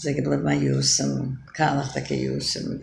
زي قبل ما يوسم كانت كي يوسم